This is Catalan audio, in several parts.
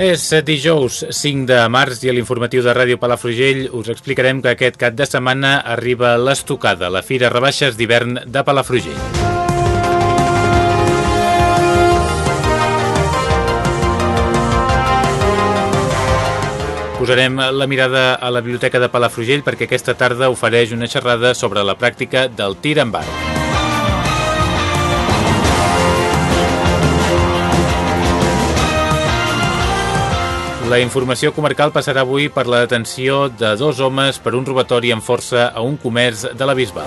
És dijous 5 de març i a l'informatiu de Ràdio Palafrugell us explicarem que aquest cap de setmana arriba l'Estocada, la Fira Rebaixes d'hivern de Palafrugell. Posarem la mirada a la Biblioteca de Palafrugell perquè aquesta tarda ofereix una xerrada sobre la pràctica del tir amb arc. La informació comarcal passarà avui per la detenció de dos homes per un robatori amb força a un comerç de la Bisbal.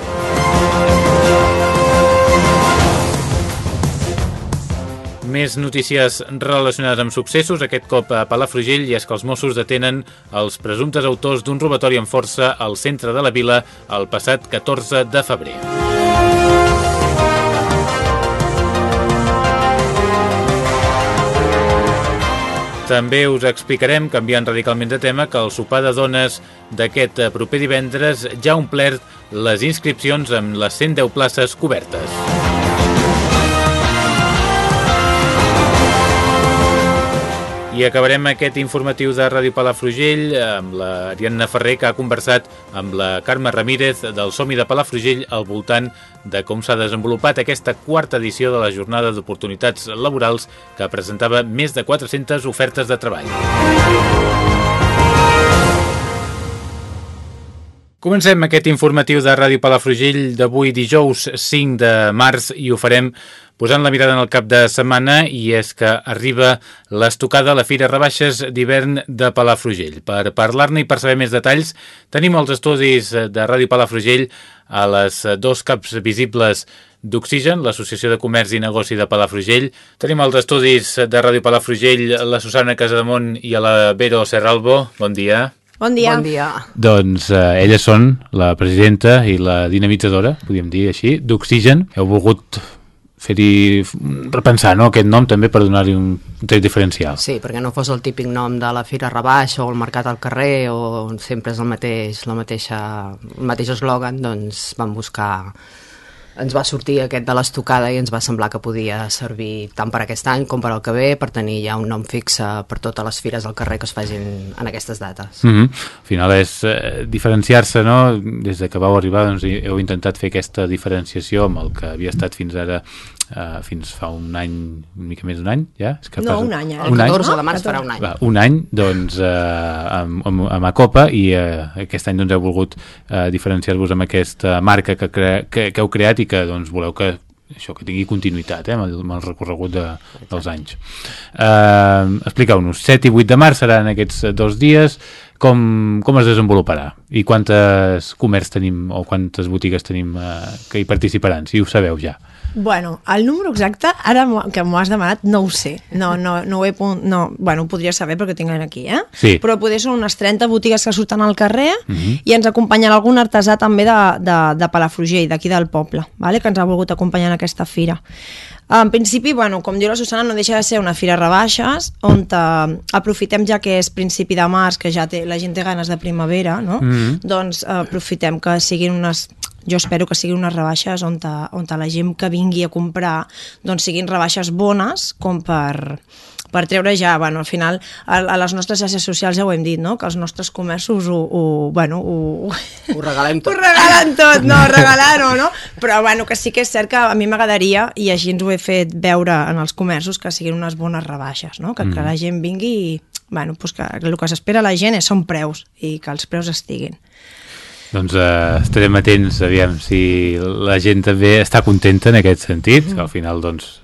Més notícies relacionades amb successos, aquest cop a Palafrugell, i és que els Mossos detenen els presumptes autors d'un robatori amb força al centre de la vila el passat 14 de febrer. També us explicarem, canviant radicalment de tema, que el sopar de dones d'aquest proper divendres ja ha omplert les inscripcions amb les 110 places cobertes. I acabarem aquest informatiu de Ràdio Palafrugell amb l'Ariadna Ferrer que ha conversat amb la Carme Ramírez del Somi de Palafrugell al voltant de com s'ha desenvolupat aquesta quarta edició de la Jornada d'Oportunitats Laborals que presentava més de 400 ofertes de treball. Comencem aquest informatiu de Ràdio Palafrugell d'avui dijous 5 de març i ho farem posant la mirada en el cap de setmana i és que arriba l'estocada a la Fira Rebaixes d'hivern de Palafrugell. Per parlar-ne i per saber més detalls tenim els estudis de Ràdio Palafrugell a les dos caps visibles d'Oxigen, l'Associació de Comerç i Negoci de Palafrugell. Tenim els estudis de Ràdio Palafrugell, la Susana Casademont i a la Vero Serralbo. Bon dia. Bon dia. Bon dia. Doncs eh, elles són la presidenta i la dinamitzadora, podríem dir així, d'Oxigen. Heu volgut fer-hi repensar no, aquest nom també per donar-li un tret diferencial. Sí, perquè no fos el típic nom de la Fira Rebaixa o el Mercat al carrer o sempre és el mateix, la mateixa, el mateix eslògan, doncs vam buscar ens va sortir aquest de l'estocada i ens va semblar que podia servir tant per aquest any com per al que ve, per tenir ja un nom fixe per totes les fires al carrer que es facin en aquestes dates. Mm -hmm. Al final és eh, diferenciar-se, no? Des de que vau arribar doncs, heu intentat fer aquesta diferenciació amb el que havia estat fins ara uh, fins fa un any, una mica més d'un any, ja? És no, un any. Eh? El 14 any? de març farà un any. Va, un any, doncs, uh, amb, amb, amb Acopa i uh, aquest any doncs, heu volgut uh, diferenciar-vos amb aquesta marca que, cre que, que heu creat i que doncs, voleu que això que tingui continuïtat eh, amb, el, amb el recorregut de, dels anys. Uh, Expliqueu-nos, 7 i 8 de març seran aquests dos dies, com, com es desenvoluparà i quantes comerç tenim o quantes botigues tenim uh, que hi participaran, si ho sabeu ja. Bueno, el número exacte, ara que m'ho has demanat, no ho sé. No, no, no ho he... No, bueno, ho podria saber perquè ho tinc aquí, eh? Sí. Però poder són unes 30 botigues que surten al carrer uh Mhm. -huh. i ens acompanyarà algun artesà també de, de, de Palafrugell, d'aquí del poble, vale? que ens ha volgut acompanyar en aquesta fira. En principi, bueno, com diu la Susana, no deixa de ser una fira rebaixes, on eh, aprofitem ja que és principi de març, que ja té, la gent té ganes de primavera, no? Mhm. doncs eh, aprofitem que siguin unes jo espero que siguin unes rebaixes on, te, on te la gent que vingui a comprar doncs siguin rebaixes bones com per, per treure ja, bueno, al final a, a les nostres xarxes socials ja ho hem dit, no? que els nostres comerços ho, ho, bueno, ho, Ho regalem tot. ho regalen tot, no, regalar no, no? Però bueno, que sí que és cert que a mi m'agradaria, i així ens ho he fet veure en els comerços, que siguin unes bones rebaixes, no? que, mm. que la gent vingui i bueno, pues que el que s'espera la gent és, són preus i que els preus estiguin. Doncs eh, estarem atents, aviam, si la gent també està contenta en aquest sentit, al final, doncs,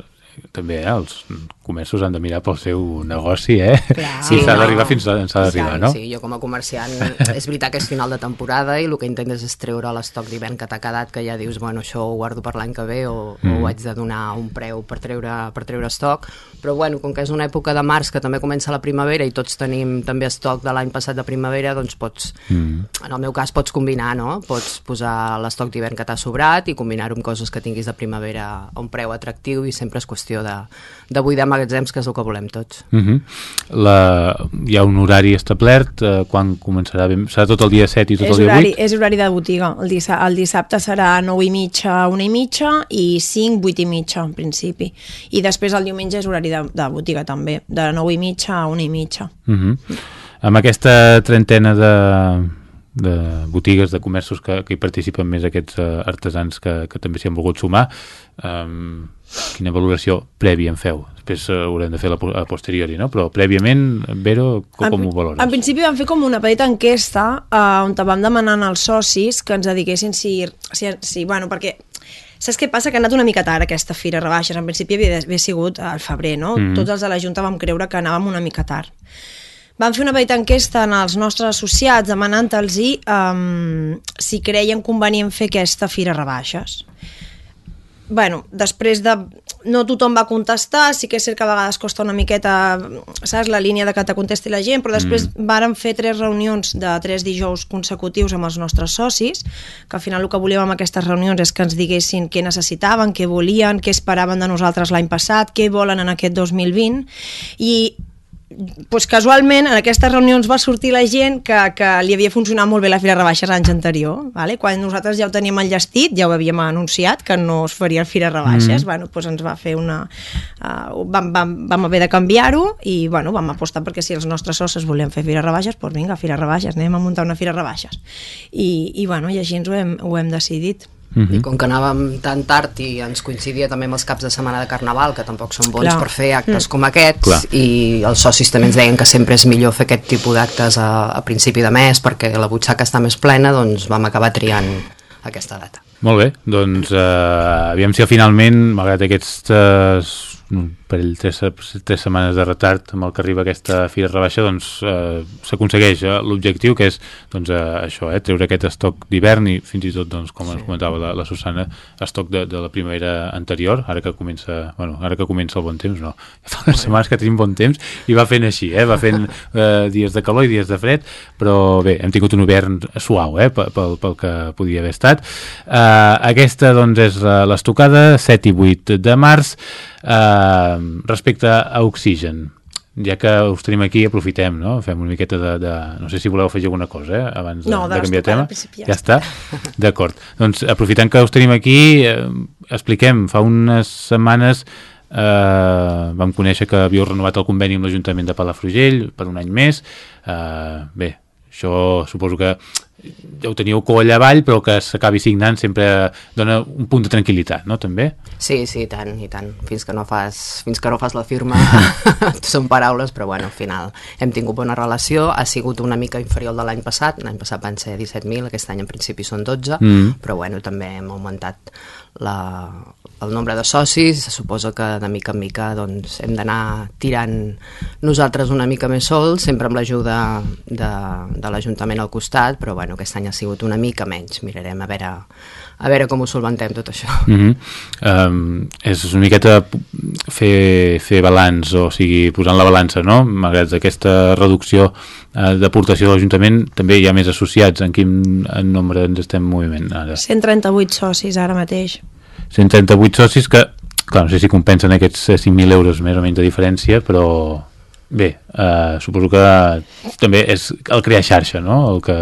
també eh, els comerços han de mirar pel seu negoci, eh? Clar. Sí, s'ha no. d'arribar fins on s'ha d'arribar, no? Sí, jo com a comerciant, és veritat que és final de temporada i el que intentes és treure l'estoc d'hivern que t'ha quedat, que ja dius, bueno, això ho guardo per l'any que ve o, mm. o ho haig de donar un preu per treure, per treure estoc, però bueno, com que és una època de març que també comença la primavera i tots tenim també estoc de l'any passat de primavera, doncs pots, mm. en el meu cas pots combinar, no? Pots posar l'estoc d'hivern que t'ha sobrat i combinar-ho amb coses que tinguis de primavera a un preu atractiu i sempre és qüestió de, de buidar magatzems, que és el que volem tots. Uh -huh. la, hi ha un horari establert, eh, quan començarà? Ben... Serà tot el dia 7 i tot És el dia horari, 8? és horari de botiga. El, dissa el dissabte serà 9 i mitja, 1 i mitja i 5, 8 i mitja, en principi. I després el diumenge és horari de, de botiga també, de 9 i mitja a 1 i mitja. Uh -huh. Amb aquesta trentena de, de botigues, de comerços que, que hi participen més aquests uh, artesans que, que també s'hi han volgut sumar, um, quina valoració prèvia en feu? Després uh, haurem de fer la, a posteriori, no? Però prèviament, Vero, com, com ho valores? En principi vam fer com una petita enquesta eh, on vam demanant als socis que ens dediquessin si, si, si bueno, perquè Saps què passa? Que ha anat una mica tard aquesta fira rebaixes. En principi havia d'haver sigut al febrer, no? Mm. Tots els de la Junta vam creure que anàvem una mica tard. Vam fer una petita enquesta en els nostres associats demanant-los um, si creien convenient fer aquesta fira rebaixes bueno, després de... No tothom va contestar, sí que és cert que a vegades costa una miqueta, saps, la línia de que te contesti la gent, però després mm. vàrem fer tres reunions de tres dijous consecutius amb els nostres socis, que al final el que volíem amb aquestes reunions és que ens diguessin què necessitaven, què volien, què esperaven de nosaltres l'any passat, què volen en aquest 2020, i pues casualment en aquestes reunions va sortir la gent que, que li havia funcionat molt bé la Fira Rebaixes anys anterior, vale? quan nosaltres ja ho teníem enllestit, ja ho havíem anunciat que no es faria Fira Rebaixes, mm. bueno, pues ens va fer una... Uh, vam, vam, vam haver de canviar-ho i bueno, vam apostar perquè si els nostres socis volien fer Fira Rebaixes, doncs vinga, Fira Rebaixes, anem a muntar una Fira Rebaixes. I, i, bueno, i així ens ho hem, ho hem decidit. Uh -huh. I com que anàvem tan tard i ens coincidia també amb els caps de setmana de Carnaval, que tampoc són bons Clar. per fer actes mm. com aquests, Clar. i els socis també ens deien que sempre és millor fer aquest tipus d'actes a, a principi de mes perquè la butxaca està més plena, doncs vam acabar triant aquesta data. Molt bé, doncs eh, aviam si finalment, malgrat aquestes un parell, tres, tres setmanes de retard amb el que arriba aquesta fira rebaixa, doncs eh, s'aconsegueix eh, l'objectiu que és doncs, eh, això, eh, treure aquest estoc d'hivern i fins i tot, doncs, com sí. ens comentava la, la Susana, estoc de, de la primavera anterior, ara que comença, bueno, ara que comença el bon temps, no, fa unes setmanes que tenim bon temps i va fent així, eh, va fent eh, dies de calor i dies de fred, però bé, hem tingut un hivern suau, eh, pel, pel, pel que podia haver estat. Eh, aquesta, doncs, és l'estocada, 7 i 8 de març, eh, respecte a oxigen ja que us tenim aquí, aprofitem, no? Fem una miqueta de, de... No sé si voleu afegir alguna cosa, eh? Abans de, No, de de canviar tema. ja Ja està? D'acord. Doncs aprofitant que us tenim aquí, eh, expliquem, fa unes setmanes eh, vam conèixer que havíeu renovat el conveni amb l'Ajuntament de Palafrugell per un any més. Eh, bé, això suposo que ja ho teníeu coll avall, però que s'acabi signant sempre dona un punt de tranquil·litat, no? També? Sí, sí, i tant, i tant. Fins que no fas, fins que no fas la firma són paraules, però bueno, al final hem tingut bona relació, ha sigut una mica inferior de l'any passat, l'any passat van ser 17.000, aquest any en principi són 12, Mm. però bueno, també hem augmentat la, el nombre de socis, se suposa que de mica en mica doncs, hem d'anar tirant nosaltres una mica més sols, sempre amb l'ajuda de, de l'Ajuntament al costat, però bueno, aquest any ha sigut una mica menys, mirarem a veure, a veure com ho solventem tot això. Mm -hmm. um, és una miqueta fer, fer balanç, o sigui, posant la balança, no? Malgrat aquesta reducció uh, d'aportació de l'Ajuntament, també hi ha més associats. En quin en nombre ens estem en moviment ara? 138 socis ara mateix. 138 socis que, clar, no sé si compensen aquests eh, 5.000 euros més o menys de diferència, però bé, eh, suposo que també és el crear xarxa, no? El que...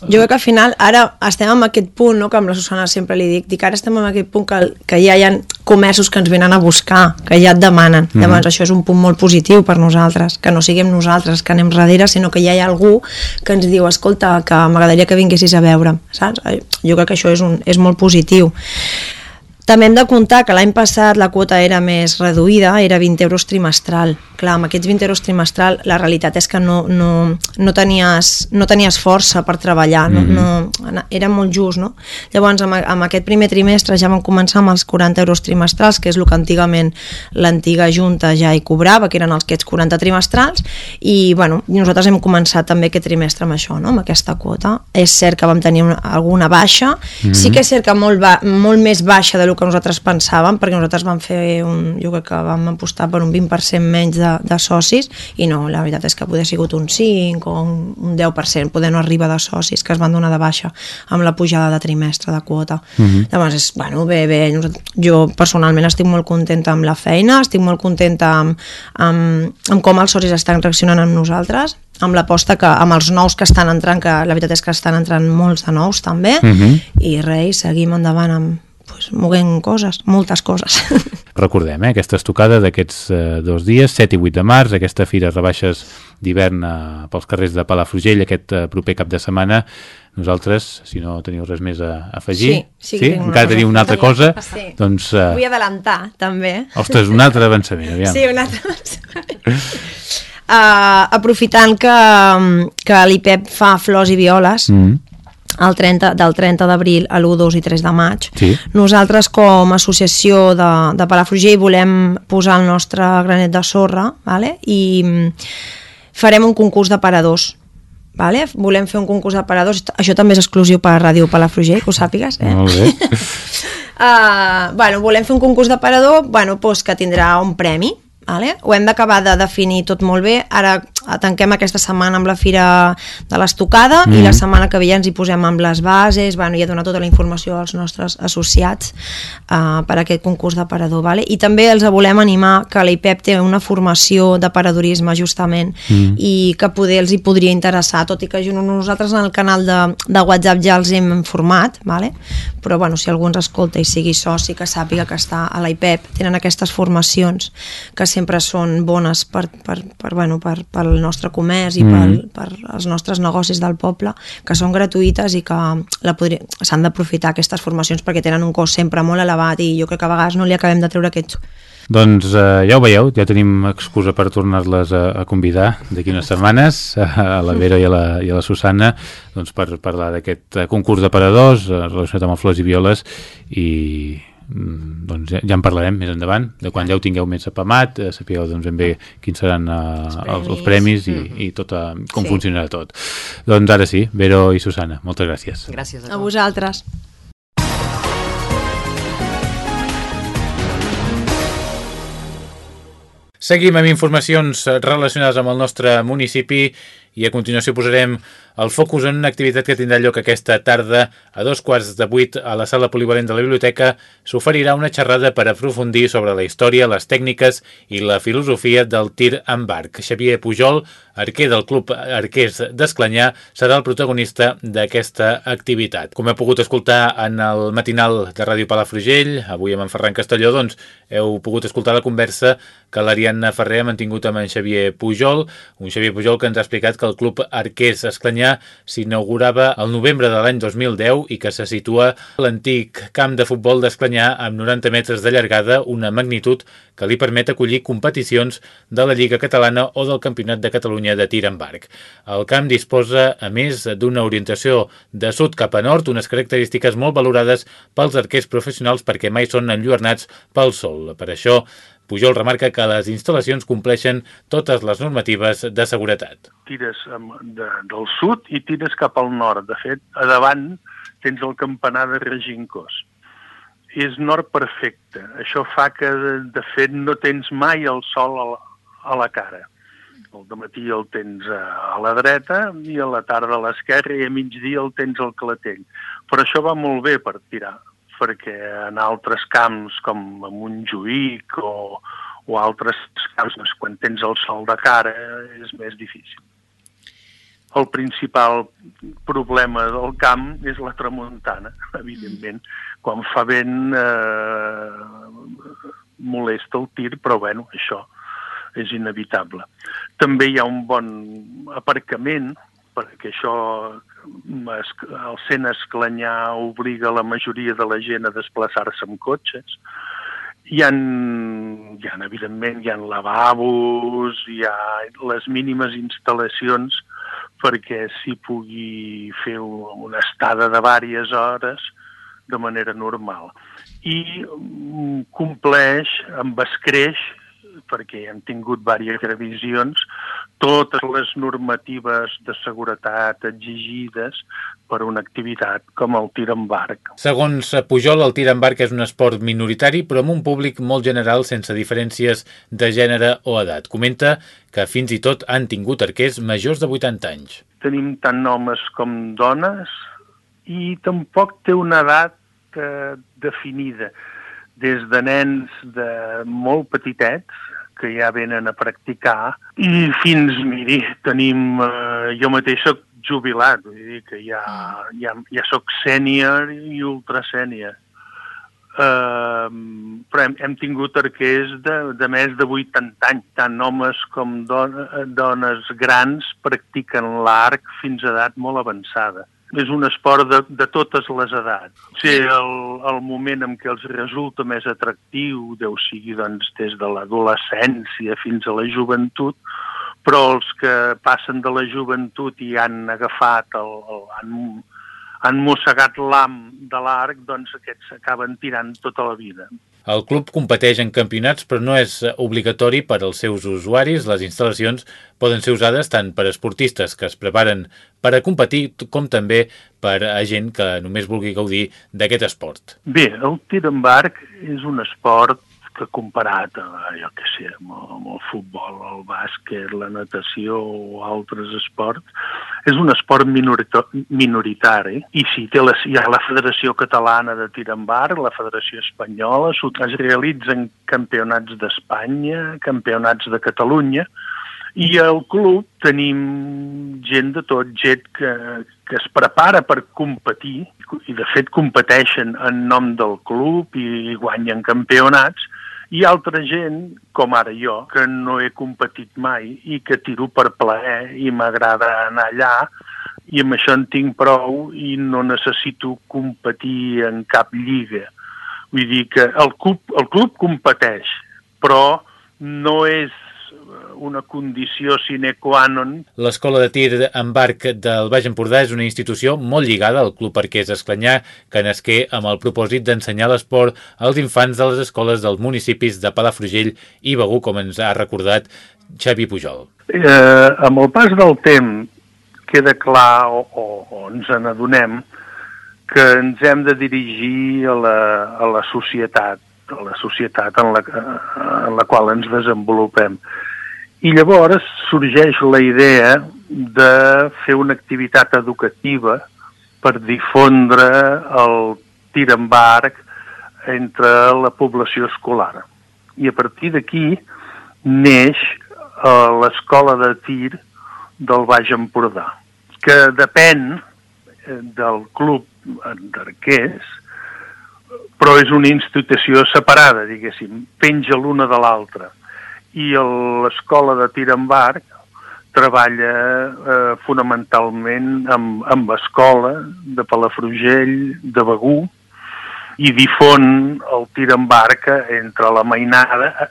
Jo crec que al final ara estem en aquest punt, no? que amb la Susana sempre li dic, dic ara estem en aquest punt que, que ja hi ha comerços que ens venen a buscar, que ja et demanen. Mm -hmm. Llavors això és un punt molt positiu per nosaltres, que no siguem nosaltres que anem darrere, sinó que ja hi ha algú que ens diu, escolta, que m'agradaria que vinguessis a veure, saps? Jo crec que això és, un, és molt positiu També hem de comptar que l'any passat la quota era més reduïda, era 20 euros trimestral. Clar, amb aquests 20 euros trimestral la realitat és que no, no, no, tenies, no tenies força per treballar, no, mm -hmm. no, era molt just, no? Llavors, amb, amb aquest primer trimestre ja vam començar amb els 40 euros trimestrals, que és el que antigament l'antiga Junta ja hi cobrava, que eren els aquests 40 trimestrals, i bueno, nosaltres hem començat també aquest trimestre amb això, no? amb aquesta quota. És cert que vam tenir una, alguna baixa, mm -hmm. sí que és cert que molt, ba molt més baixa de lo que nosaltres pensàvem, perquè nosaltres vam fer un, jo crec que vam apostar per un 20% menys de, de socis, i no, la veritat és que poder sigut un 5 o un, un 10%, poder no arribar de socis que es van donar de baixa amb la pujada de trimestre de quota. Mm -hmm. Llavors, és, bueno, bé, bé, jo personalment estic molt contenta amb la feina, estic molt contenta amb, amb, amb com els socis estan reaccionant amb nosaltres, amb l'aposta que amb els nous que estan entrant, que la veritat és que estan entrant molts de nous també, uh mhm. -huh. i res, seguim endavant amb, pues, moguent coses, moltes coses. Recordem, eh, aquesta estocada d'aquests eh, dos dies, 7 i 8 de març, aquesta fira rebaixes d'hivern eh, pels carrers de Palafrugell aquest eh, proper cap de setmana. Nosaltres, si no teniu res més a afegir, sí, sí, sí? encara teniu una altra cosa, sí. doncs... Eh... Vull adelantar, també. Ostres, un altre avançament, aviam. Sí, un altre avançament uh, aprofitant que, que l'IPEP fa flors i violes, mm el 30, del 30 d'abril a l'1, 2 i 3 de maig. Sí. Nosaltres, com a associació de, de Palafrugell, volem posar el nostre granet de sorra vale? i farem un concurs de paradors. Vale? Volem fer un concurs de paradors. Això també és exclusiu per a Ràdio Palafrugell, que ho sàpigues. Eh? Molt bé. uh, bueno, volem fer un concurs de parador bueno, pues, que tindrà un premi Vale? Ho hem d'acabar de definir tot molt bé. Ara tanquem aquesta setmana amb la Fira de l'Estocada mm. i la setmana que ve ja ens hi posem amb les bases, bueno, ja donar tota la informació als nostres associats uh, per a aquest concurs d'aparador. Vale? I també els volem animar que l'IPEP té una formació d'aparadorisme justament mm. i que poder els hi podria interessar, tot i que nosaltres en el canal de, de WhatsApp ja els hem informat, vale? però bueno, si algú ens escolta i sigui soci, que sàpiga que està a l'IPEP, tenen aquestes formacions que sempre són bones per, per, per, bueno, per, pel nostre comerç i mm. pel, per els nostres negocis del poble, que són gratuïtes i que s'han d'aprofitar aquestes formacions perquè tenen un cost sempre molt elevat i jo crec que a vegades no li acabem de treure aquests doncs eh, ja ho veieu, ja tenim excusa per tornar-les a, a convidar d'aquí unes setmanes, a la Vera i a la, i a la Susana, doncs per parlar d'aquest concurs de paradors eh, relacionat amb flors i violes i doncs ja, ja en parlarem més endavant, de quan ja ho tingueu més apamat, eh, sapigueu doncs, ben bé quins seran eh, els, premis. els, els premis i, mm. i tot, eh, com sí. funcionarà tot. Doncs ara sí, Vero i Susana, moltes gràcies. Gràcies a, a vosaltres. Seguim amb informacions relacionades amb el nostre municipi i a continuació posarem el focus en una activitat que tindrà lloc aquesta tarda a dos quarts de vuit a la sala polivalent de la biblioteca s'oferirà una xerrada per aprofundir sobre la història, les tècniques i la filosofia del tir amb arc. Xavier Pujol, arquer del Club Arquers d'Esclanyà, serà el protagonista d'aquesta activitat. Com heu pogut escoltar en el matinal de Ràdio Palafrugell, avui amb en Ferran Castelló, doncs heu pogut escoltar la conversa que l'Ariadna Ferrer ha mantingut amb en Xavier Pujol, un Xavier Pujol que ens ha explicat que el Club Arquers Esclanyà s'inaugurava el novembre de l'any 2010 i que se situa l'antic camp de futbol d'Esclanyà amb 90 metres de llargada, una magnitud que li permet acollir competicions de la Lliga Catalana o del Campionat de Catalunya de tir amb arc. El camp disposa, a més, d'una orientació de sud cap a nord, unes característiques molt valorades pels arquers professionals perquè mai són enlluernats pel sol. Per això, Pujol remarca que les instal·lacions compleixen totes les normatives de seguretat. Tires de, del sud i tires cap al nord. De fet, a davant tens el campanar de Regincós. És nord perfecte. Això fa que, de fet, no tens mai el sol a la, a la cara. El matí el tens a la dreta i a la tarda a l'esquerra i a migdia el tens al clatell. Però això va molt bé per tirar perquè en altres camps com a Montjuïc o, o altres camps, doncs, quan tens el sol de cara és més difícil. El principal problema del camp és la tramuntana, evidentment. Quan fa vent eh, molesta el tir, però bueno, això és inevitable. També hi ha un bon aparcament perquè això el sent esclanyar obliga la majoria de la gent a desplaçar-se amb cotxes. Hi ha, hi ha, evidentment, hi ha lavabos, hi ha les mínimes instal·lacions perquè s'hi pugui fer una estada de diverses hores de manera normal. I mm, compleix amb escreix, perquè hem tingut diverses revisions, totes les normatives de seguretat exigides per una activitat com el tir en barc. Segons Pujol, el tir en barc és un esport minoritari, però amb un públic molt general sense diferències de gènere o edat. Comenta que fins i tot han tingut arquers majors de 80 anys. Tenim tant homes com dones i tampoc té una edat eh, definida. Des de nens de molt petitets, que ja venen a practicar, i fins, miri, tenim... Eh, jo mateix soc jubilat, vull dir que ja, ja, ja soc sènior i ultra sènior. Uh, però hem, hem tingut arquers de, de més de 80 anys, tant homes com don, dones grans practiquen l'arc fins a edat molt avançada. És un esport de, de totes les edats. O sigui, el, el moment en què els resulta més atractiu deu sigui doncs, des de l'adolescència fins a la joventut, però els que passen de la joventut i han agafat, el, el, han, han mossegat l'am de l'arc, doncs aquests s'acaben tirant tota la vida. El club competeix en campionats, però no és obligatori per als seus usuaris. Les instal·lacions poden ser usades tant per esportistes que es preparen per a competir, com també per a gent que només vulgui gaudir d'aquest esport. Bé, el tir en barc és un esport que comparat a, jo què sé, amb, amb el futbol, el bàsquet, la natació o altres esports, és un esport minoritari. I sí, té la, hi ha la Federació Catalana de Tir en Bar, la Federació Espanyola, es realitzen campionats d'Espanya, campionats de Catalunya, i al club tenim gent de tot, gent que, que es prepara per competir, i de fet competeixen en nom del club i guanyen campionats, i altra gent, com ara jo, que no he competit mai i que tiro per plaer i m'agrada anar allà i amb això en tinc prou i no necessito competir en cap lliga. Vull dir que el club, el club competeix, però no és una condició sine qua non. L'Escola de Tir en Barc del Baix Empordà és una institució molt lligada al Club Arquers Esclanyà, que nasqué amb el propòsit d'ensenyar l'esport als infants de les escoles dels municipis de Palafrugell i Begú, com ens ha recordat Xavi Pujol. Eh, amb el pas del temps queda clar o, o, o ens n'adonem que ens hem de dirigir a la, a la societat, a la societat en la, en la qual ens desenvolupem. I llavors sorgeix la idea de fer una activitat educativa per difondre el tir en barc entre la població escolar. I a partir d'aquí neix eh, l'escola de tir del Baix Empordà, que depèn eh, del club d'arquers, però és una institució separada, diguéssim, penja l'una de l'altra i l'escola de tir en barc treballa eh, fonamentalment amb, amb escola de Palafrugell, de Begú, i difon el tir en barca entre la mainada a,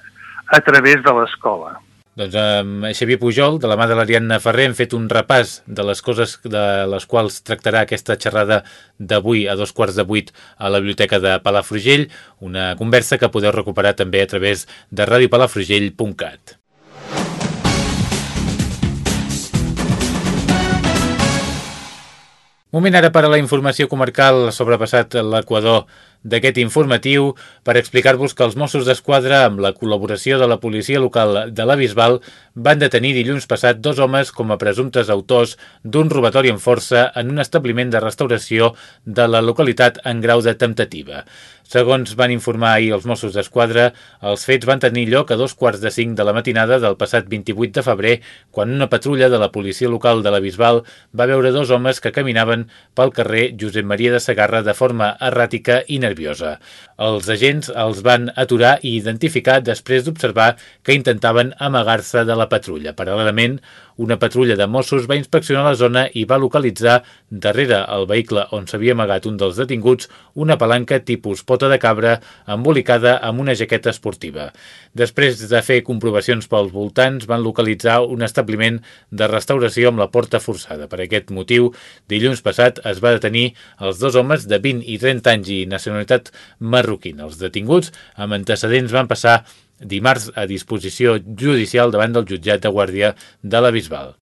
a través de l'escola. Doncs amb Xavier Pujol, de la mà de l'Ariadna Ferrer, hem fet un repàs de les coses de les quals tractarà aquesta xerrada d'avui a dos quarts de vuit a la Biblioteca de Palafrugell, una conversa que podeu recuperar també a través de radiopalafrugell.cat. Moment ara per a la informació comarcal sobrepassat l'Equador d'aquest informatiu per explicar-vos que els Mossos d'Esquadra, amb la col·laboració de la policia local de la Bisbal, van detenir dilluns passat dos homes com a presumptes autors d'un robatori en força en un establiment de restauració de la localitat en grau de temptativa. Segons van informar ahir els Mossos d'Esquadra, els fets van tenir lloc a dos quarts de cinc de la matinada del passat 28 de febrer, quan una patrulla de la policia local de la Bisbal va veure dos homes que caminaven pel carrer Josep Maria de Sagarra de forma erràtica i wielbię, Els agents els van aturar i identificar després d'observar que intentaven amagar-se de la patrulla. Paral·lelament, una patrulla de Mossos va inspeccionar la zona i va localitzar, darrere el vehicle on s'havia amagat un dels detinguts, una palanca tipus pota de cabra embolicada amb una jaqueta esportiva. Després de fer comprovacions pels voltants, van localitzar un establiment de restauració amb la porta forçada. Per aquest motiu, dilluns passat es va detenir els dos homes de 20 i 30 anys i nacionalitat marroquina. Els detinguts amb antecedents van passar dimarts a disposició judicial davant del jutjat de Guàrdia de la Bisbal.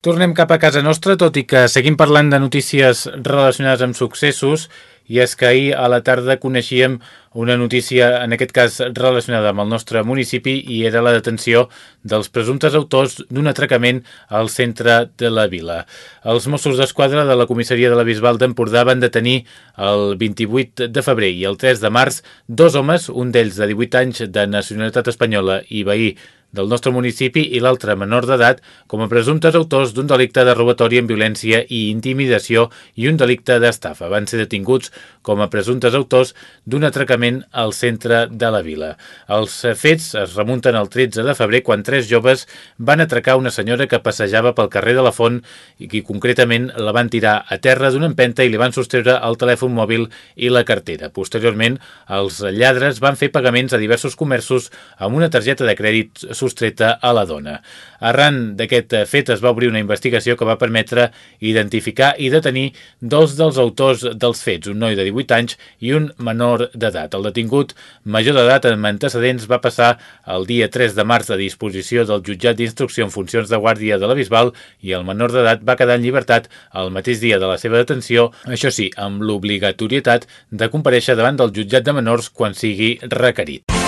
Tornem cap a casa nostra, tot i que seguim parlant de notícies relacionades amb successos i és que ahir a la tarda coneixíem una notícia, en aquest cas relacionada amb el nostre municipi, i era la detenció dels presumptes autors d'un atracament al centre de la vila. Els Mossos d'Esquadra de la comissaria de la Bisbal d'Empordà van detenir el 28 de febrer i el 3 de març dos homes, un d'ells de 18 anys de nacionalitat espanyola i veí del nostre municipi i l'altre menor d'edat com a presumptes autors d'un delicte de robatori amb violència i intimidació i un delicte d'estafa. Van ser detinguts com a presumptes autors d'un atracament al centre de la vila. Els fets es remunten al 13 de febrer quan tres joves van atracar una senyora que passejava pel carrer de la Font i que concretament la van tirar a terra d'una empenta i li van sostreure el telèfon mòbil i la cartera. Posteriorment, els lladres van fer pagaments a diversos comerços amb una targeta de crèdit sostreta a la dona. Arran d'aquest fet es va obrir una investigació que va permetre identificar i detenir dos dels autors dels fets, un noi de 18 anys i un menor d'edat. El detingut major d'edat amb antecedents va passar el dia 3 de març a disposició del jutjat d'instrucció en funcions de guàrdia de la Bisbal i el menor d'edat va quedar en llibertat el mateix dia de la seva detenció, això sí, amb l'obligatorietat de compareixer davant del jutjat de menors quan sigui requerit.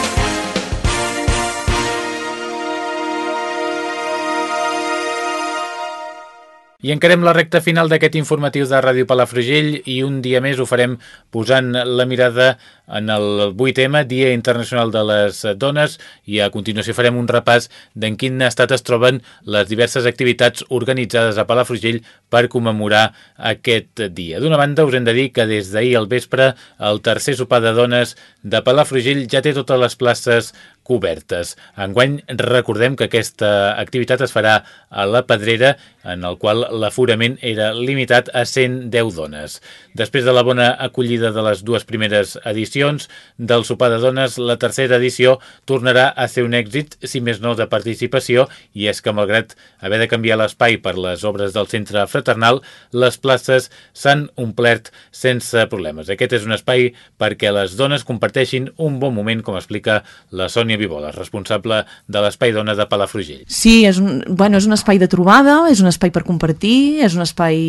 I encarem la recta final d'aquest informatiu de Ràdio Palafrugell i un dia més ho farem posant la mirada en el 8M, Dia Internacional de les Dones, i a continuació farem un repàs d'en quin estat es troben les diverses activitats organitzades a Palafrugell per commemorar aquest dia. D'una banda, us hem de dir que des d'ahir al vespre el tercer sopar de dones de Palafrugell ja té totes les places cobertes. Enguany recordem que aquesta activitat es farà a la Pedrera, en el qual l'aforament era limitat a 110 dones. Després de la bona acollida de les dues primeres edicions del sopar de dones, la tercera edició tornarà a ser un èxit, si més no de participació, i és que malgrat haver de canviar l'espai per les obres del centre fraternal, les places s'han omplert sense problemes. Aquest és un espai perquè les dones comparteixin un bon moment, com explica la Sònia Vivola, responsable de l'Espai Dona de Palafrugell. Sí, és un, bueno, és un espai de trobada, és un espai per compartir, és un espai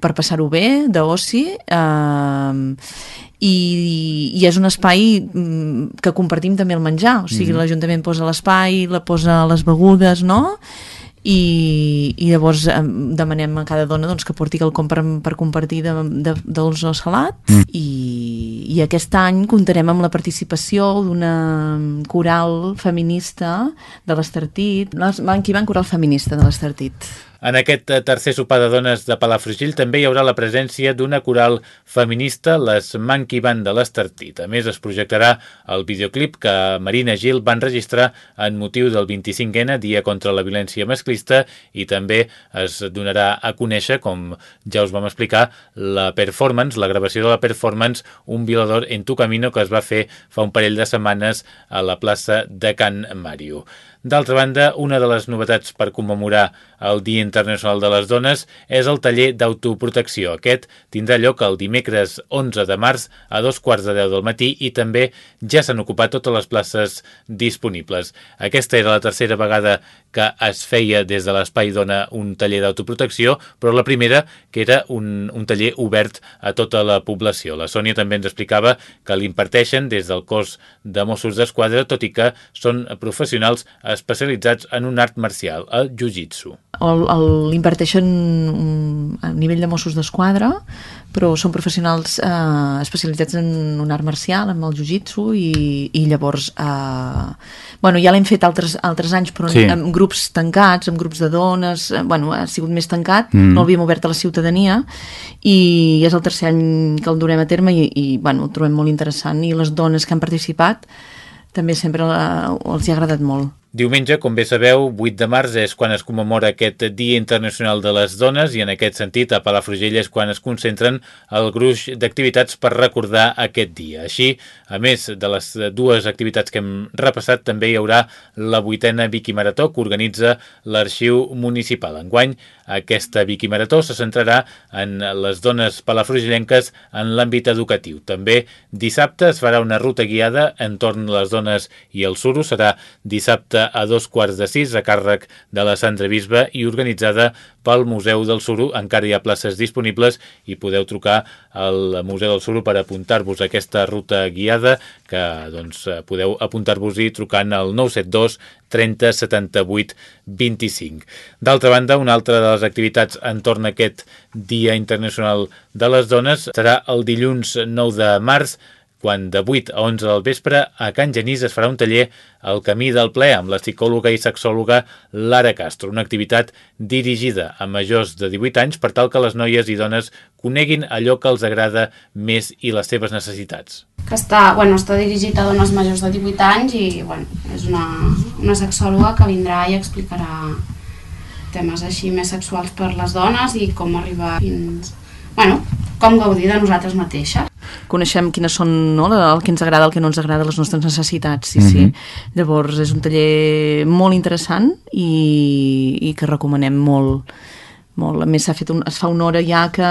per passar-ho bé, d'oci, eh, i, i és un espai mm, que compartim també el menjar, o sigui, mm -hmm. l'Ajuntament posa l'espai, la posa les begudes, no?, i, i llavors demanem a cada dona doncs, que porti quelcom per, per compartir de, de, dolç o salat mm. i, i aquest any comptarem amb la participació d'una coral feminista de l'Estartit, qui van coral feminista de l'Estartit en aquest eh, tercer sopar de dones de Palafrugell també hi haurà la presència d'una coral feminista, les Monkey Band de l'Estartit. A més, es projectarà el videoclip que Marina Gil van registrar en motiu del 25N, Dia contra la Violència Masclista, i també es donarà a conèixer, com ja us vam explicar, la performance, la gravació de la performance Un violador en tu camino, que es va fer fa un parell de setmanes a la plaça de Can Mario. D'altra banda, una de les novetats per commemorar el Dia Internacional de les Dones és el taller d'autoprotecció. Aquest tindrà lloc el dimecres 11 de març a dos quarts de deu del matí i també ja s'han ocupat totes les places disponibles. Aquesta era la tercera vegada que es feia des de l'Espai Dona un taller d'autoprotecció, però la primera que era un, un taller obert a tota la població. La Sònia també ens explicava que l'imparteixen des del cos de Mossos d'Esquadra, tot i que són professionals especialitzats en un art marcial, el jiu-jitsu. L'inverteixen a nivell de Mossos d'Esquadra, però són professionals eh, especialitzats en un art marcial, en el jiu-jitsu, i, i llavors, eh, bueno, ja l'hem fet altres, altres anys, però sí. en, en grups tancats, en grups de dones, eh, bueno, ha sigut més tancat, mm. no l'havíem obert a la ciutadania, i és el tercer any que el durem a terme, i, i bueno, el trobem molt interessant, i les dones que han participat també sempre eh, els hi ha agradat molt. Diumenge, com bé sabeu, 8 de març és quan es commemora aquest Dia Internacional de les Dones i en aquest sentit a Palafrugell és quan es concentren el gruix d'activitats per recordar aquest dia. Així, a més de les dues activitats que hem repassat, també hi haurà la vuitena Vicky Marató que organitza l'Arxiu Municipal. Enguany, aquesta Vicky Marató se centrarà en les dones palafrugellenques en l'àmbit educatiu. També dissabte es farà una ruta guiada entorn a les dones i el suro. Serà dissabte a dos quarts de sis a càrrec de la Sandra Bisbe i organitzada pel Museu del Suro. Encara hi ha places disponibles i podeu trucar al Museu del Suro per apuntar-vos a aquesta ruta guiada que doncs, podeu apuntar-vos-hi trucant al 972 30 78 25. D'altra banda, una altra de les activitats entorn a aquest Dia Internacional de les Dones serà el dilluns 9 de març quan de 8 a 11 del vespre a Can Genís es farà un taller al Camí del Ple amb la psicòloga i sexòloga Lara Castro, una activitat dirigida a majors de 18 anys per tal que les noies i dones coneguin allò que els agrada més i les seves necessitats. Que està, bueno, està dirigit a dones majors de 18 anys i bueno, és una, una sexòloga que vindrà i explicarà temes així més sexuals per les dones i com arribar fins... Bueno, com gaudir de nosaltres mateixes coneixem quines són no, el que ens agrada, el que no ens agrada, les nostres necessitats, sí, mm -hmm. sí. Mhm. Llavors és un taller molt interessant i, i que recomanem molt molt. A més, fet un, es fa una hora ja que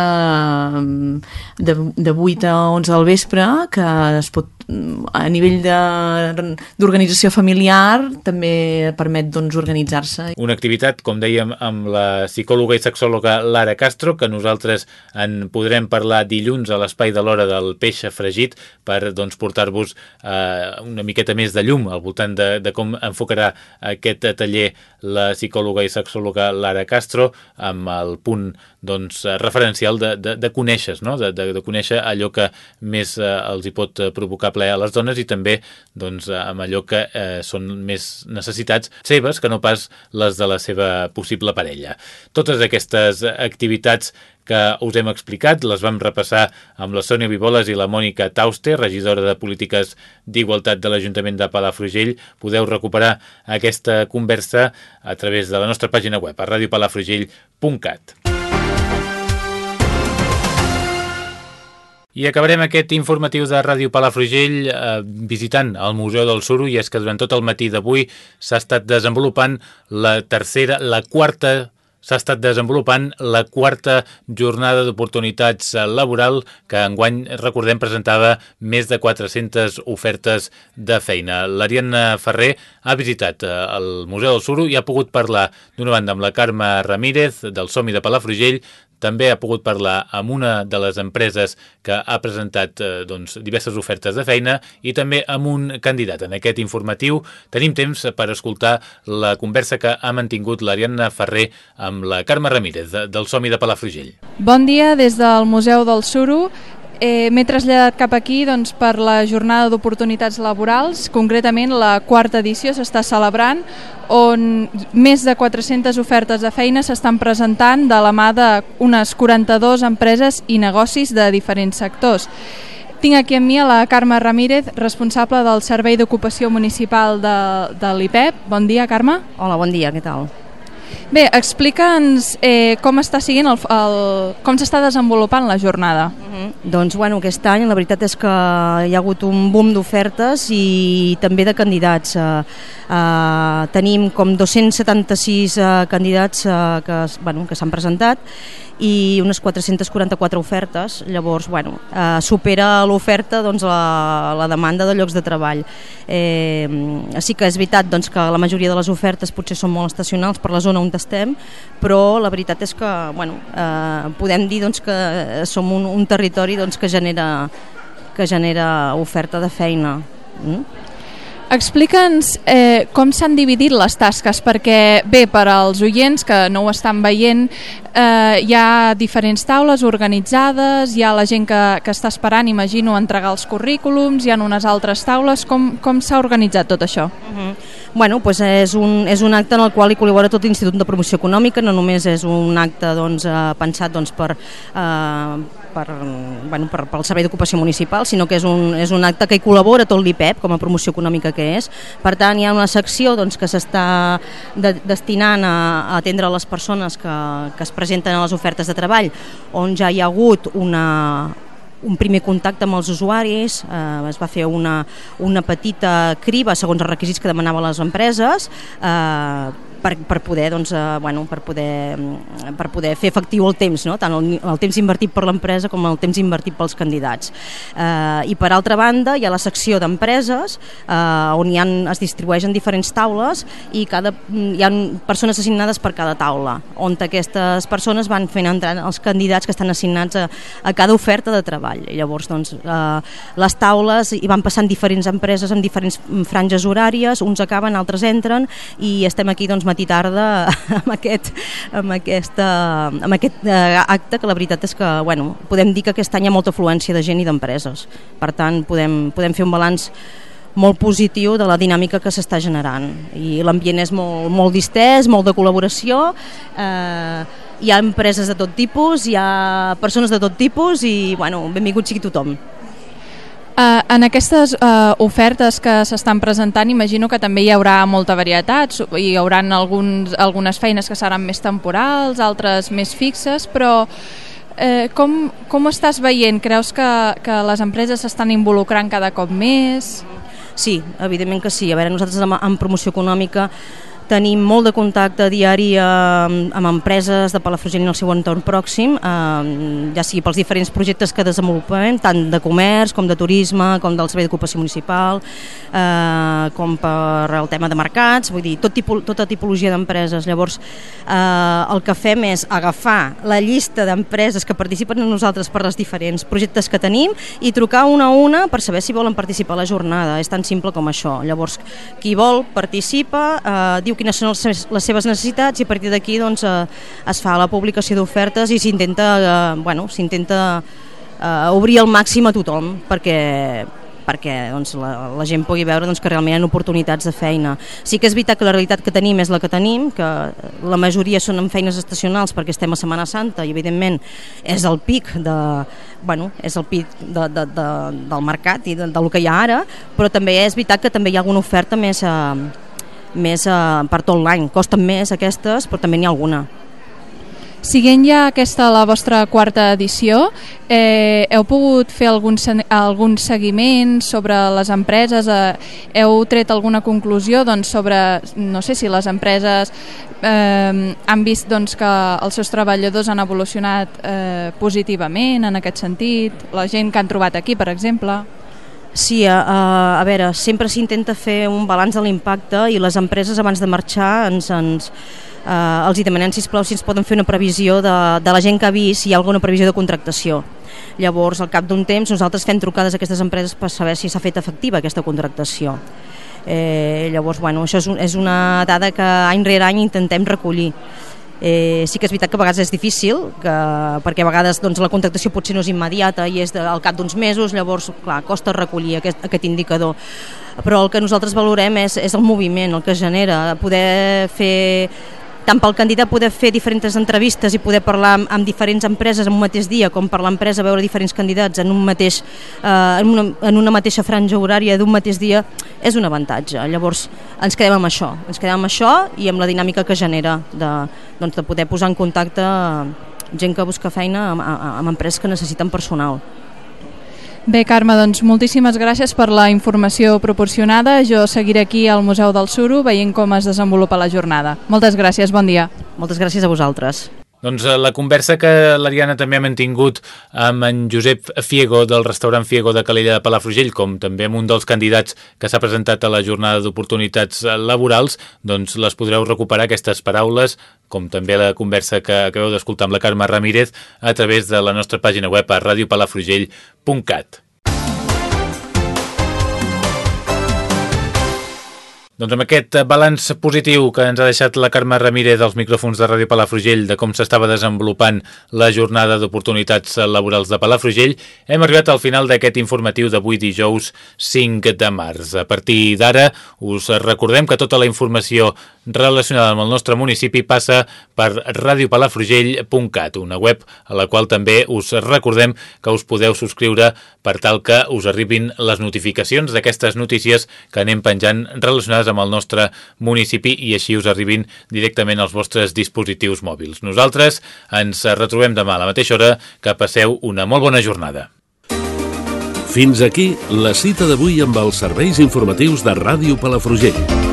de, de 8 a 11 del vespre que es pot a nivell d'organització familiar també permet doncs, organitzar-se. Una activitat, com dèiem, amb la psicòloga i sexòloga Lara Castro, que nosaltres en podrem parlar dilluns a l'espai de l'hora del peix fregit per doncs, portar-vos eh, una miqueta més de llum al voltant de, de com enfocarà aquest taller la psicòloga i sexòloga Lara Castro amb el punt doncs, referencial de, de, de conèixer, no? de, de, de conèixer allò que més eh, els hi pot provocar ple a les dones i també doncs, amb allò que eh, són més necessitats seves que no pas les de la seva possible parella. Totes aquestes activitats que us hem explicat, les vam repassar amb la Sònia Viboles i la Mònica Tauste, regidora de Polítiques d'Igualtat de l'Ajuntament de Palafrugell. Podeu recuperar aquesta conversa a través de la nostra pàgina web a radiopalafrugell.cat. I acabarem aquest informatiu de Ràdio Palafrugell eh, visitant el Museu del Suro i és que durant tot el matí d'avui s'ha estat desenvolupant la tercera, la quarta s'ha estat desenvolupant la quarta jornada d'oportunitats laboral que enguany, recordem, presentava més de 400 ofertes de feina. L'Ariadna Ferrer ha visitat eh, el Museu del Suro i ha pogut parlar d'una banda amb la Carme Ramírez del Somi de Palafrugell, també ha pogut parlar amb una de les empreses que ha presentat eh, doncs, diverses ofertes de feina i també amb un candidat. En aquest informatiu tenim temps per escoltar la conversa que ha mantingut l'Ariadna Ferrer amb la Carme Ramírez, de, del Somi de Palafrugell. Bon dia des del Museu del Suro. Eh, M'he traslladat cap aquí doncs, per la jornada d'oportunitats laborals, concretament la quarta edició s'està celebrant, on més de 400 ofertes de feina s'estan presentant de la mà d'unes 42 empreses i negocis de diferents sectors. Tinc aquí amb mi a la Carme Ramírez, responsable del Servei d'Ocupació Municipal de, de l'IPEP. Bon dia, Carme. Hola, bon dia, què tal? Bé, explica'ns eh, com està siguent el, el, com s'està desenvolupant la jornada. Uh mhm. -huh. Doncs bueno, aquest any la veritat és que hi ha hagut un boom d'ofertes i també de candidats. Eh, eh, tenim com 276 eh, candidats eh, que, bueno, que s'han presentat i unes 444 ofertes, llavors bueno, eh, supera l'oferta doncs, la, la demanda de llocs de treball. Eh, sí que és veritat doncs, que la majoria de les ofertes potser són molt estacionals per la zona on estem, però la veritat és que bueno, eh, podem dir doncs, que som un, un territori doncs, que, genera, que genera oferta de feina. Mm? Explica'ns eh, com s'han dividit les tasques, perquè bé, per als oients que no ho estan veient, eh, hi ha diferents taules organitzades, hi ha la gent que, que està esperant, imagino, entregar els currículums, hi ha unes altres taules, com, com s'ha organitzat tot això? Uh -huh. Bueno, pues és, un, és un acte en el qual hi col·labora tot l'Institut de Promoció Econòmica, no només és un acte doncs, eh, pensat doncs, per, eh, per, bueno, per, pel Servei d'Ocupació Municipal, sinó que és un, és un acte que hi col·labora tot l'IPEP com a promoció econòmica que és. Per tant, hi ha una secció doncs, que s'està de, destinant a, a atendre les persones que, que es presenten a les ofertes de treball, on ja hi ha hagut una, un primer contacte amb els usuaris, eh, es va fer una, una petita criba segons els requisits que demanaven les empreses, eh, per, per poder, doncs, eh, bueno, per poder, mm, per poder fer efectiu el temps, no? tant el, el temps invertit per l'empresa com el temps invertit pels candidats. Eh, I per altra banda hi ha la secció d'empreses eh, on hi ha, es distribueixen diferents taules i cada, mm, hi ha persones assignades per cada taula, on aquestes persones van fent entrar els candidats que estan assignats a, a cada oferta de treball. Llavors, doncs, eh, les taules hi van passant diferents empreses amb diferents mm, franges horàries, uns acaben, altres entren i estem aquí doncs, matí tarda amb aquest, amb aquesta, amb aquest eh, acte que la veritat és que bueno, podem dir que aquest any hi ha molta afluència de gent i d'empreses. Per tant, podem, podem fer un balanç molt positiu de la dinàmica que s'està generant i l'ambient és molt, molt distès, molt de col·laboració eh, hi ha empreses de tot tipus hi ha persones de tot tipus i bueno, benvingut sigui tothom Uh, en aquestes uh, ofertes que s'estan presentant imagino que també hi haurà molta varietat, hi haurà alguns, algunes feines que seran més temporals, altres més fixes, però eh, com, com estàs veient? Creus que, que les empreses s'estan involucrant cada cop més? Sí, evidentment que sí. A veure, nosaltres en promoció econòmica Tenim molt de contacte diari amb, amb empreses de Palafrugell i el seu entorn pròxim, eh, ja sigui pels diferents projectes que desenvolupem, tant de comerç com de turisme, com del servei d'ocupació municipal, eh, com per el tema de mercats, vull dir, tot tipus, tota tipologia d'empreses. Llavors, eh, el que fem és agafar la llista d'empreses que participen amb nosaltres per les diferents projectes que tenim i trucar una a una per saber si volen participar a la jornada. És tan simple com això. Llavors, qui vol participa, eh, diu diu quines són les, seves necessitats i a partir d'aquí doncs, eh, es fa la publicació d'ofertes i s'intenta eh, bueno, eh, obrir al màxim a tothom perquè perquè doncs, la, la gent pugui veure doncs, que realment hi ha oportunitats de feina. Sí que és veritat que la realitat que tenim és la que tenim, que la majoria són en feines estacionals perquè estem a Setmana Santa i evidentment és el pic de, bueno, és el pic de, de, de, del mercat i de, del que hi ha ara, però també és veritat que també hi ha alguna oferta més, eh, més eh, per tot l'any. Costen més aquestes, però també n'hi ha alguna. Siguent ja aquesta la vostra quarta edició, eh, heu pogut fer algun, algun seguiment sobre les empreses? Eh, heu tret alguna conclusió doncs, sobre, no sé si les empreses eh, han vist doncs, que els seus treballadors han evolucionat eh, positivament en aquest sentit? La gent que han trobat aquí, per exemple? Sí, a, a, a veure, sempre s'intenta fer un balanç de l'impacte i les empreses abans de marxar ens, ens, eh, els hi demanem, sisplau, si ens poden fer una previsió de, de la gent que ha vist, si hi ha alguna previsió de contractació. Llavors, al cap d'un temps, nosaltres fem trucades a aquestes empreses per saber si s'ha fet efectiva aquesta contractació. Eh, llavors, bueno, això és, un, és una dada que any rere any intentem recollir. Eh, sí que és veritat que a vegades és difícil, que, perquè a vegades doncs, la contractació potser no és immediata i és de, al cap d'uns mesos, llavors clar, costa recollir aquest, aquest indicador. Però el que nosaltres valorem és, és el moviment, el que genera, poder fer tant pel candidat poder fer diferents entrevistes i poder parlar amb, amb diferents empreses en un mateix dia, com per l'empresa veure diferents candidats en, un mateix, eh, en, una, en una mateixa franja horària d'un mateix dia, és un avantatge. Llavors ens quedem amb això, ens quedem amb això i amb la dinàmica que genera de, doncs, de poder posar en contacte gent que busca feina amb, amb empreses que necessiten personal. Bé, Carme, doncs moltíssimes gràcies per la informació proporcionada. Jo seguiré aquí al Museu del Suro veient com es desenvolupa la jornada. Moltes gràcies, bon dia. Moltes gràcies a vosaltres. Doncs eh, la conversa que l'Ariana també ha mantingut amb en Josep Fiego del restaurant Fiego de Calella de Palafrugell, com també amb un dels candidats que s'ha presentat a la jornada d'oportunitats laborals, doncs les podreu recuperar aquestes paraules, com també la conversa que acabeu d'escoltar amb la Carme Ramírez a través de la nostra pàgina web a radiopalafrugell.cat. Doncs amb aquest balanç positiu que ens ha deixat la Carme Ramírez dels micròfons de Ràdio Palafrugell de com s'estava desenvolupant la jornada d'oportunitats laborals de Palafrugell, hem arribat al final d'aquest informatiu d'avui dijous 5 de març. A partir d'ara us recordem que tota la informació relacionada amb el nostre municipi passa per radiopalafrugell.cat, una web a la qual també us recordem que us podeu subscriure per tal que us arribin les notificacions d'aquestes notícies que anem penjant relacionades amb el nostre municipi i així us arribin directament als vostres dispositius mòbils. Nosaltres ens retrobem demà a la mateixa hora. Que passeu una molt bona jornada. Fins aquí la cita d'avui amb els serveis informatius de Ràdio Palafrugell.